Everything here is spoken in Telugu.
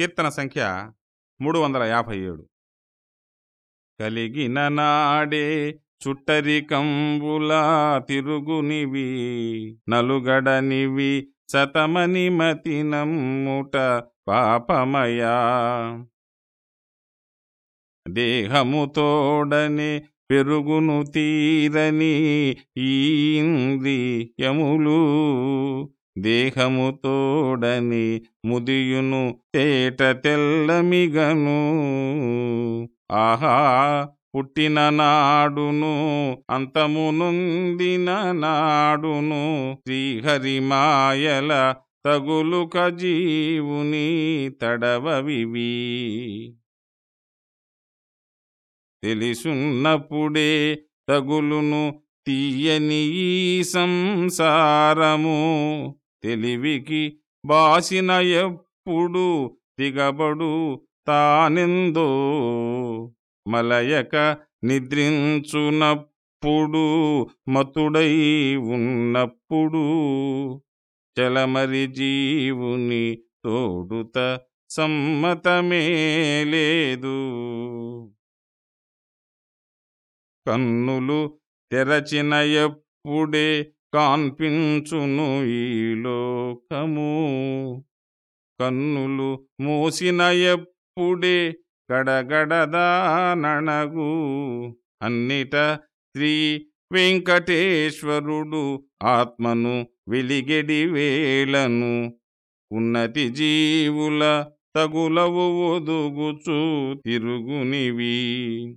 కీర్తన సంఖ్య మూడు వందల యాభై ఏడు. కలిగిన నాడే చుట్టరికంబులా తిరుగునివి నలుగడనివి సతమని మతినమ్ముట పాపమయా. దేహముతోడనే పెరుగును తీరని ఈ ఇంద్రియములు దేహముతోడని ముదియును తేట తెల్లమిగను. ఆహా పుట్టిన నాడును అంతమునుందిన నాడును శ్రీహరిమాయల తగులుక జీవుని తడవవివి. తెలిసున్నప్పుడే తగులును తీయని ఈ సంసారము. తెలివికి బాసిన ఎప్పుడు దిగబడు తానెందో. మలయక నిద్రించునప్పుడు మతుడై ఉన్నప్పుడు చలమరి జీవుని తోడుత సమ్మతమే లేదు. కన్నులు తెరచిన ఎప్పుడే కాన్పించును ఈ లోకము. కన్నులు మూసిన ఎప్పుడే గడగడదానణగు అన్నిట శ్రీ వెంకటేశ్వరుడు ఆత్మను వెలిగెడి వేళను. ఉన్నతి జీవుల తగులవు ఒదుగుచు తిరుగునివి.